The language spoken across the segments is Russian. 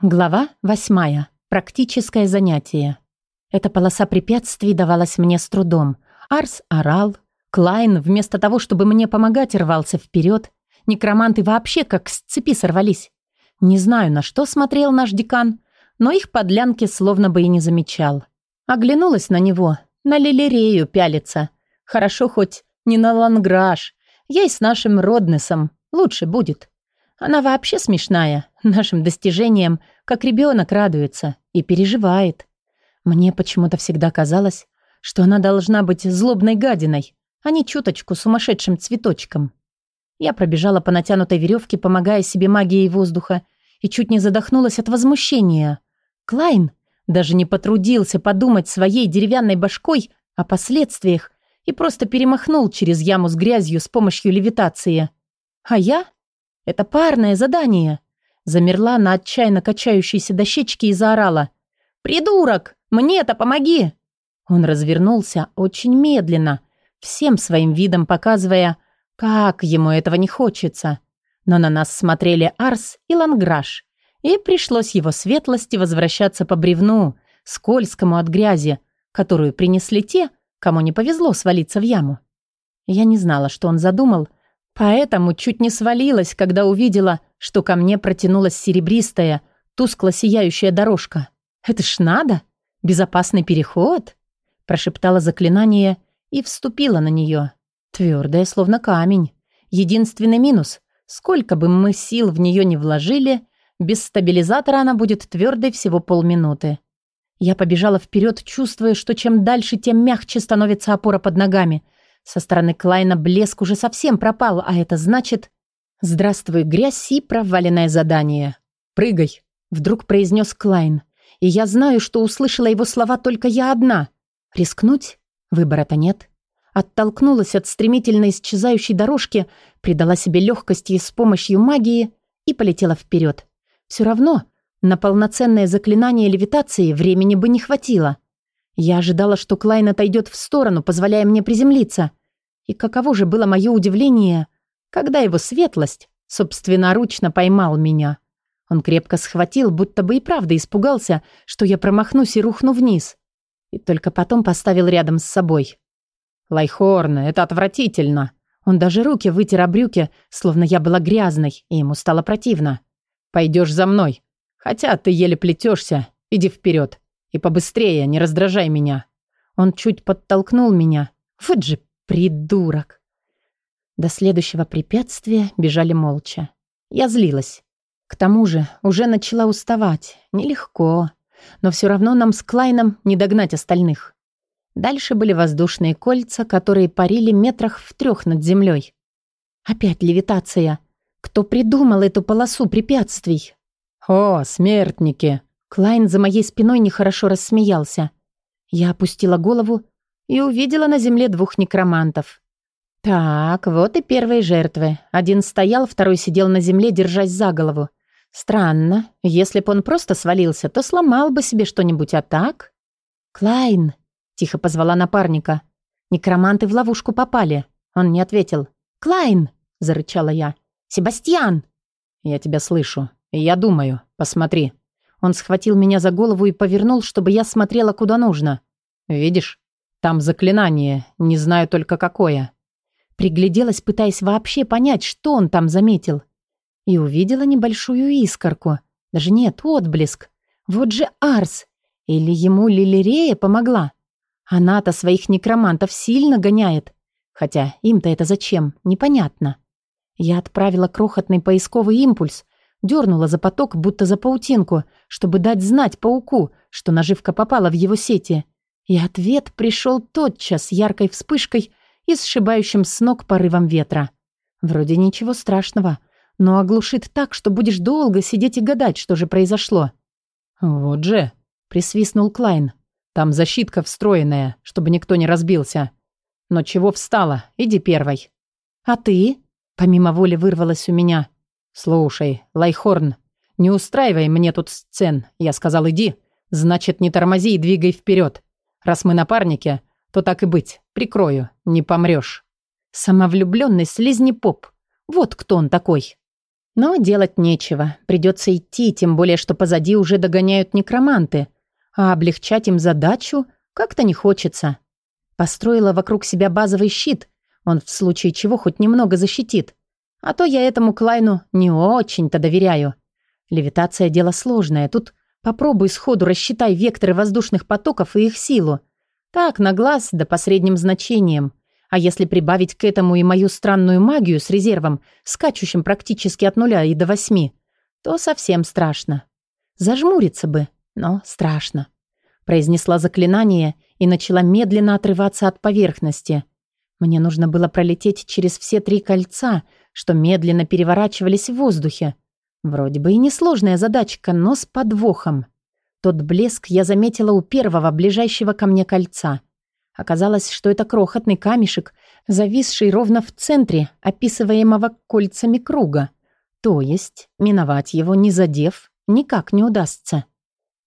Глава восьмая. Практическое занятие. Эта полоса препятствий давалась мне с трудом. Арс орал. Клайн, вместо того, чтобы мне помогать, рвался вперед. Некроманты вообще как с цепи сорвались. Не знаю, на что смотрел наш декан, но их подлянки словно бы и не замечал. Оглянулась на него. На лилерею пялится. Хорошо хоть не на ланграж. Ей с нашим Роднесом лучше будет. Она вообще смешная, нашим достижениям, как ребенок радуется и переживает. Мне почему-то всегда казалось, что она должна быть злобной гадиной, а не чуточку сумасшедшим цветочком. Я пробежала по натянутой веревке, помогая себе магией воздуха, и чуть не задохнулась от возмущения. Клайн даже не потрудился подумать своей деревянной башкой о последствиях и просто перемахнул через яму с грязью с помощью левитации. А я это парное задание. Замерла на отчаянно качающейся дощечке и заорала. «Придурок! Мне-то помоги!» Он развернулся очень медленно, всем своим видом показывая, как ему этого не хочется. Но на нас смотрели Арс и Ланграш, и пришлось его светлости возвращаться по бревну, скользкому от грязи, которую принесли те, кому не повезло свалиться в яму. Я не знала, что он задумал, Поэтому чуть не свалилась, когда увидела, что ко мне протянулась серебристая, тускло сияющая дорожка. «Это ж надо! Безопасный переход!» Прошептала заклинание и вступила на нее. Твердая, словно камень. Единственный минус — сколько бы мы сил в нее не вложили, без стабилизатора она будет твердой всего полминуты. Я побежала вперед, чувствуя, что чем дальше, тем мягче становится опора под ногами — со стороны Клайна блеск уже совсем пропал, а это значит... «Здравствуй, грязь и проваленное задание. Прыгай», — вдруг произнес Клайн. И я знаю, что услышала его слова только я одна. Рискнуть? Выбора-то нет. Оттолкнулась от стремительно исчезающей дорожки, придала себе легкости с помощью магии и полетела вперед. Все равно на полноценное заклинание левитации времени бы не хватило. Я ожидала, что Клайн отойдет в сторону, позволяя мне приземлиться. И каково же было мое удивление, когда его светлость собственноручно поймал меня. Он крепко схватил, будто бы и правда испугался, что я промахнусь и рухну вниз. И только потом поставил рядом с собой. «Лайхорн, это отвратительно!» Он даже руки вытер об брюки, словно я была грязной, и ему стало противно. «Пойдешь за мной. Хотя ты еле плетешься. Иди вперед. И побыстрее, не раздражай меня». Он чуть подтолкнул меня. Вот же Придурок. До следующего препятствия бежали молча. Я злилась. К тому же уже начала уставать. Нелегко. Но все равно нам с Клайном не догнать остальных. Дальше были воздушные кольца, которые парили метрах в трех над землей. Опять левитация. Кто придумал эту полосу препятствий? «О, смертники!» Клайн за моей спиной нехорошо рассмеялся. Я опустила голову и увидела на земле двух некромантов. Так, вот и первые жертвы. Один стоял, второй сидел на земле, держась за голову. Странно. Если бы он просто свалился, то сломал бы себе что-нибудь, а так... «Клайн!» — тихо позвала напарника. Некроманты в ловушку попали. Он не ответил. «Клайн!» — зарычала я. «Себастьян!» «Я тебя слышу. Я думаю. Посмотри». Он схватил меня за голову и повернул, чтобы я смотрела куда нужно. «Видишь? Там заклинание, не знаю только какое. Пригляделась, пытаясь вообще понять, что он там заметил. И увидела небольшую искорку. Даже нет, отблеск. Вот же Арс. Или ему Лилирея помогла. Она-то своих некромантов сильно гоняет. Хотя им-то это зачем, непонятно. Я отправила крохотный поисковый импульс, дернула за поток, будто за паутинку, чтобы дать знать пауку, что наживка попала в его сети — и ответ пришел тотчас яркой вспышкой и сшибающим с ног порывом ветра. Вроде ничего страшного, но оглушит так, что будешь долго сидеть и гадать, что же произошло. «Вот же», — присвистнул Клайн. «Там защитка встроенная, чтобы никто не разбился. Но чего встала? Иди первой». «А ты?» — помимо воли вырвалась у меня. «Слушай, Лайхорн, не устраивай мне тут сцен. Я сказал, иди. Значит, не тормози и двигай вперед. Раз мы напарники, то так и быть, прикрою, не помрёшь. Самовлюбленный слизнепоп. Вот кто он такой. Но делать нечего. Придется идти, тем более, что позади уже догоняют некроманты. А облегчать им задачу как-то не хочется. Построила вокруг себя базовый щит. Он в случае чего хоть немного защитит. А то я этому Клайну не очень-то доверяю. Левитация – дело сложное. Тут попробуй сходу рассчитай векторы воздушных потоков и их силу. Так, на глаз, да по средним значениям. А если прибавить к этому и мою странную магию с резервом, скачущим практически от нуля и до восьми, то совсем страшно. Зажмуриться бы, но страшно. Произнесла заклинание и начала медленно отрываться от поверхности. Мне нужно было пролететь через все три кольца, что медленно переворачивались в воздухе. Вроде бы и несложная задачка, но с подвохом. Тот блеск я заметила у первого ближайшего ко мне кольца. Оказалось, что это крохотный камешек, зависший ровно в центре описываемого кольцами круга. То есть миновать его, не задев, никак не удастся.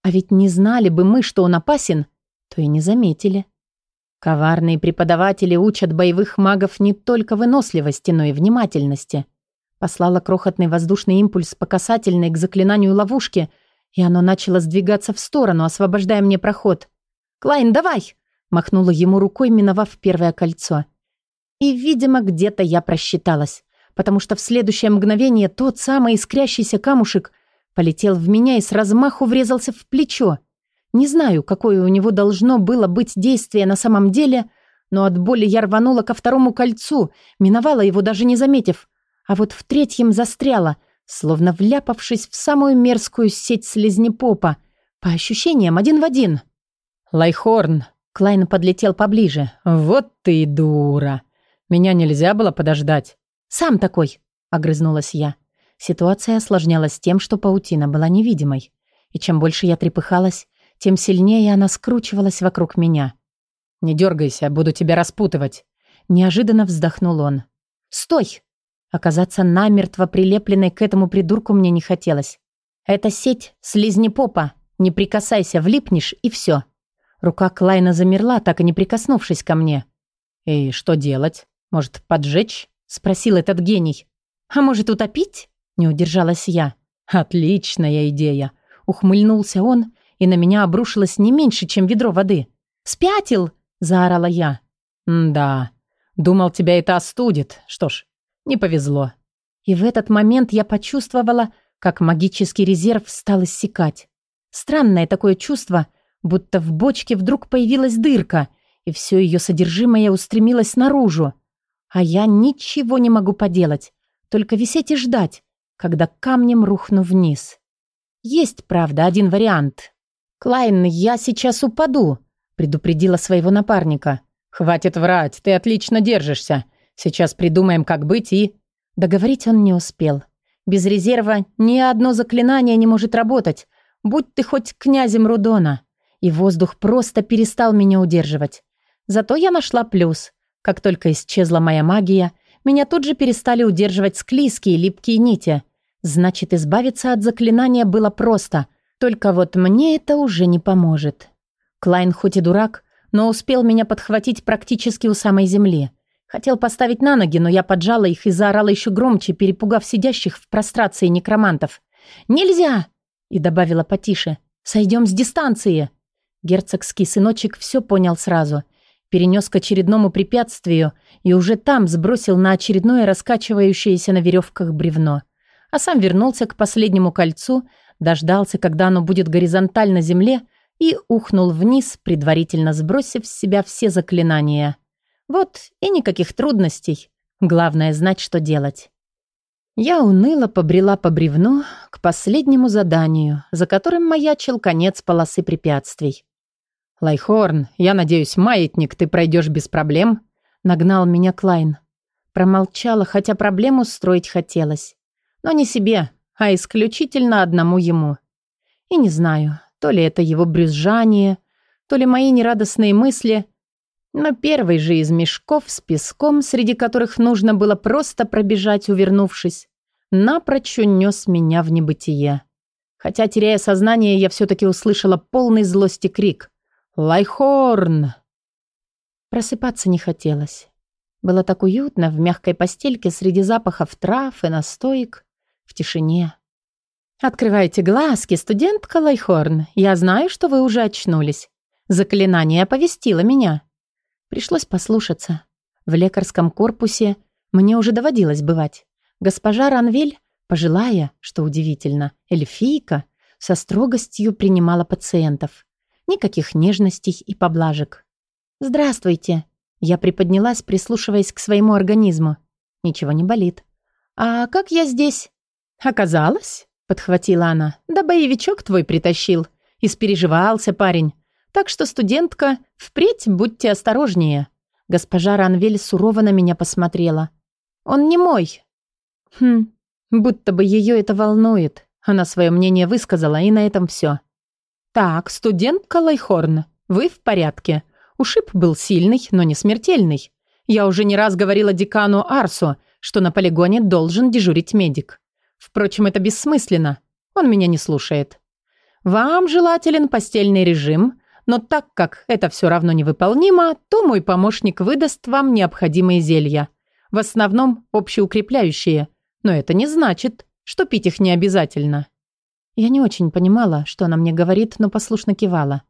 А ведь не знали бы мы, что он опасен, то и не заметили. Коварные преподаватели учат боевых магов не только выносливости, но и внимательности. Послала крохотный воздушный импульс по касательной к заклинанию ловушки, и оно начало сдвигаться в сторону, освобождая мне проход. «Клайн, давай!» Махнула ему рукой, миновав первое кольцо. И, видимо, где-то я просчиталась, потому что в следующее мгновение тот самый искрящийся камушек полетел в меня и с размаху врезался в плечо. Не знаю, какое у него должно было быть действие на самом деле, но от боли я рванула ко второму кольцу, миновала его, даже не заметив, а вот в третьем застряла, словно вляпавшись в самую мерзкую сеть слизнепопа, по ощущениям один в один. «Лайхорн!» Клайн подлетел поближе. «Вот ты дура! Меня нельзя было подождать!» «Сам такой!» — огрызнулась я. Ситуация осложнялась тем, что паутина была невидимой. И чем больше я трепыхалась, тем сильнее она скручивалась вокруг меня. «Не дергайся, буду тебя распутывать!» Неожиданно вздохнул он. «Стой!» Оказаться намертво прилепленной к этому придурку мне не хотелось. «Это сеть слизнепопа. Не прикасайся, влипнешь и все. Рука Клайна замерла, так и не прикоснувшись ко мне. «И что делать? Может, поджечь?» — спросил этот гений. «А может, утопить?» — не удержалась я. «Отличная идея!» — ухмыльнулся он, и на меня обрушилось не меньше, чем ведро воды. «Спятил!» — заорала я. «Да, думал, тебя это остудит. Что ж, не повезло». И в этот момент я почувствовала, как магический резерв стал иссякать. Странное такое чувство — будто в бочке вдруг появилась дырка, и все ее содержимое устремилось наружу. А я ничего не могу поделать, только висеть и ждать, когда камнем рухну вниз. Есть, правда, один вариант. «Клайн, я сейчас упаду», — предупредила своего напарника. «Хватит врать, ты отлично держишься. Сейчас придумаем, как быть и...» Договорить он не успел. Без резерва ни одно заклинание не может работать, будь ты хоть князем Рудона и воздух просто перестал меня удерживать. Зато я нашла плюс. Как только исчезла моя магия, меня тут же перестали удерживать склизкие липкие нити. Значит, избавиться от заклинания было просто. Только вот мне это уже не поможет. Клайн хоть и дурак, но успел меня подхватить практически у самой земли. Хотел поставить на ноги, но я поджала их и заорала еще громче, перепугав сидящих в прострации некромантов. «Нельзя!» И добавила потише. «Сойдем с дистанции!» Герцогский сыночек все понял сразу. Перенес к очередному препятствию и уже там сбросил на очередное раскачивающееся на веревках бревно. А сам вернулся к последнему кольцу, дождался, когда оно будет горизонтально земле, и ухнул вниз, предварительно сбросив с себя все заклинания. Вот и никаких трудностей. Главное знать, что делать. Я уныло побрела по бревну к последнему заданию, за которым маячил конец полосы препятствий. «Лайхорн, я надеюсь, маятник ты пройдешь без проблем?» Нагнал меня Клайн. Промолчала, хотя проблему строить хотелось. Но не себе, а исключительно одному ему. И не знаю, то ли это его брюзжание, то ли мои нерадостные мысли, но первый же из мешков с песком, среди которых нужно было просто пробежать, увернувшись, напрочь унес меня в небытие. Хотя, теряя сознание, я все-таки услышала полный злости крик. Лайхорн!» Просыпаться не хотелось. Было так уютно в мягкой постельке среди запахов трав и настоек. в тишине. «Открывайте глазки, студентка Лайхорн. Я знаю, что вы уже очнулись. Заклинание оповестило меня». Пришлось послушаться. В лекарском корпусе мне уже доводилось бывать. Госпожа Ранвель, пожилая, что удивительно, эльфийка, со строгостью принимала пациентов. Никаких нежностей и поблажек. «Здравствуйте!» Я приподнялась, прислушиваясь к своему организму. Ничего не болит. «А как я здесь?» «Оказалось?» — подхватила она. «Да боевичок твой притащил. Испереживался парень. Так что, студентка, впредь будьте осторожнее». Госпожа Ранвель сурово на меня посмотрела. «Он не мой». Хм, будто бы ее это волнует. Она свое мнение высказала, и на этом все. «Так, студентка Лайхорн, вы в порядке. Ушиб был сильный, но не смертельный. Я уже не раз говорила декану Арсу, что на полигоне должен дежурить медик. Впрочем, это бессмысленно. Он меня не слушает. Вам желателен постельный режим, но так как это все равно невыполнимо, то мой помощник выдаст вам необходимые зелья. В основном общеукрепляющие, но это не значит, что пить их не обязательно. Я не очень понимала, что она мне говорит, но послушно кивала.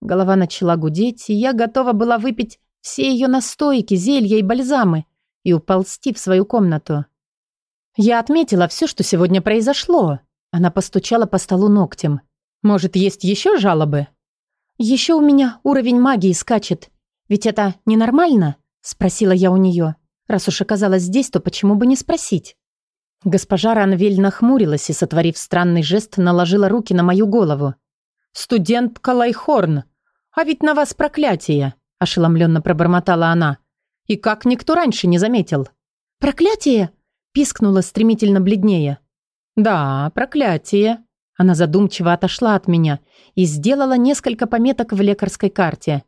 Голова начала гудеть, и я готова была выпить все ее настойки, зелья и бальзамы и уползти в свою комнату. Я отметила все, что сегодня произошло. Она постучала по столу ногтем. Может, есть еще жалобы? «Еще у меня уровень магии скачет. Ведь это ненормально?» – спросила я у нее. Раз уж оказалась здесь, то почему бы не спросить? Госпожа Ранвель нахмурилась и, сотворив странный жест, наложила руки на мою голову. «Студент Калайхорн, а ведь на вас проклятие!» – ошеломленно пробормотала она. «И как никто раньше не заметил?» «Проклятие?» – пискнула стремительно бледнее. «Да, проклятие», она задумчиво отошла от меня и сделала несколько пометок в лекарской карте.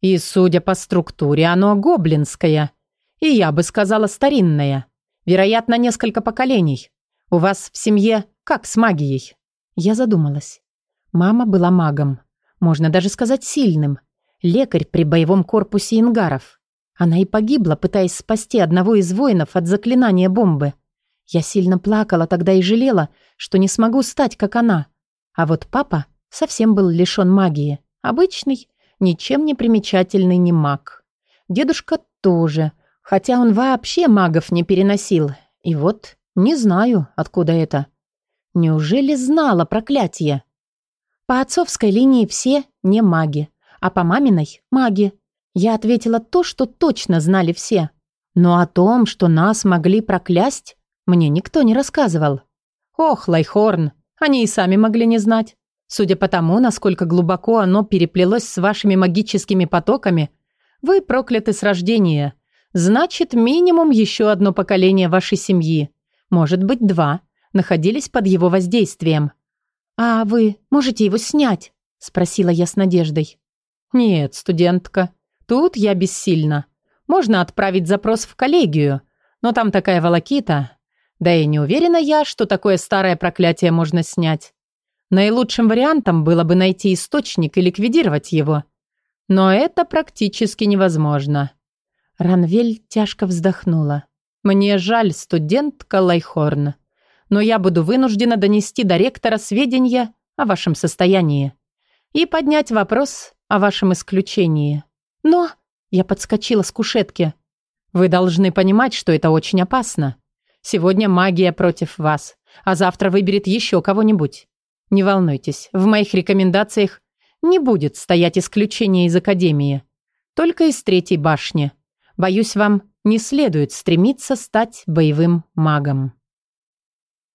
И, судя по структуре, оно гоблинское. И я бы сказала старинное. Вероятно, несколько поколений. У вас в семье как с магией? Я задумалась. Мама была магом. Можно даже сказать сильным. Лекарь при боевом корпусе ингаров. Она и погибла, пытаясь спасти одного из воинов от заклинания бомбы. Я сильно плакала тогда и жалела, что не смогу стать, как она. А вот папа совсем был лишён магии. Обычный, ничем не примечательный не маг. Дедушка тоже, хотя он вообще магов не переносил. И вот не знаю, откуда это. Неужели знала проклятие? По отцовской линии все не маги, а по маминой – маги. Я ответила то, что точно знали все. Но о том, что нас могли проклясть, мне никто не рассказывал. Ох, Лайхорн, они и сами могли не знать. Судя по тому, насколько глубоко оно переплелось с вашими магическими потоками, вы прокляты с рождения. Значит, минимум еще одно поколение вашей семьи, может быть, два, находились под его воздействием. «А вы можете его снять?» – спросила я с надеждой. «Нет, студентка, тут я бессильна. Можно отправить запрос в коллегию, но там такая волокита, да и не уверена я, что такое старое проклятие можно снять. Наилучшим вариантом было бы найти источник и ликвидировать его. Но это практически невозможно. Ранвель тяжко вздохнула. «Мне жаль, студентка Лайхорн, но я буду вынуждена донести до ректора сведения о вашем состоянии и поднять вопрос о вашем исключении. Но...» Я подскочила с кушетки. «Вы должны понимать, что это очень опасно. Сегодня магия против вас, а завтра выберет еще кого-нибудь. Не волнуйтесь, в моих рекомендациях не будет стоять исключение из Академии. Только из третьей башни. Боюсь, вам не следует стремиться стать боевым магом.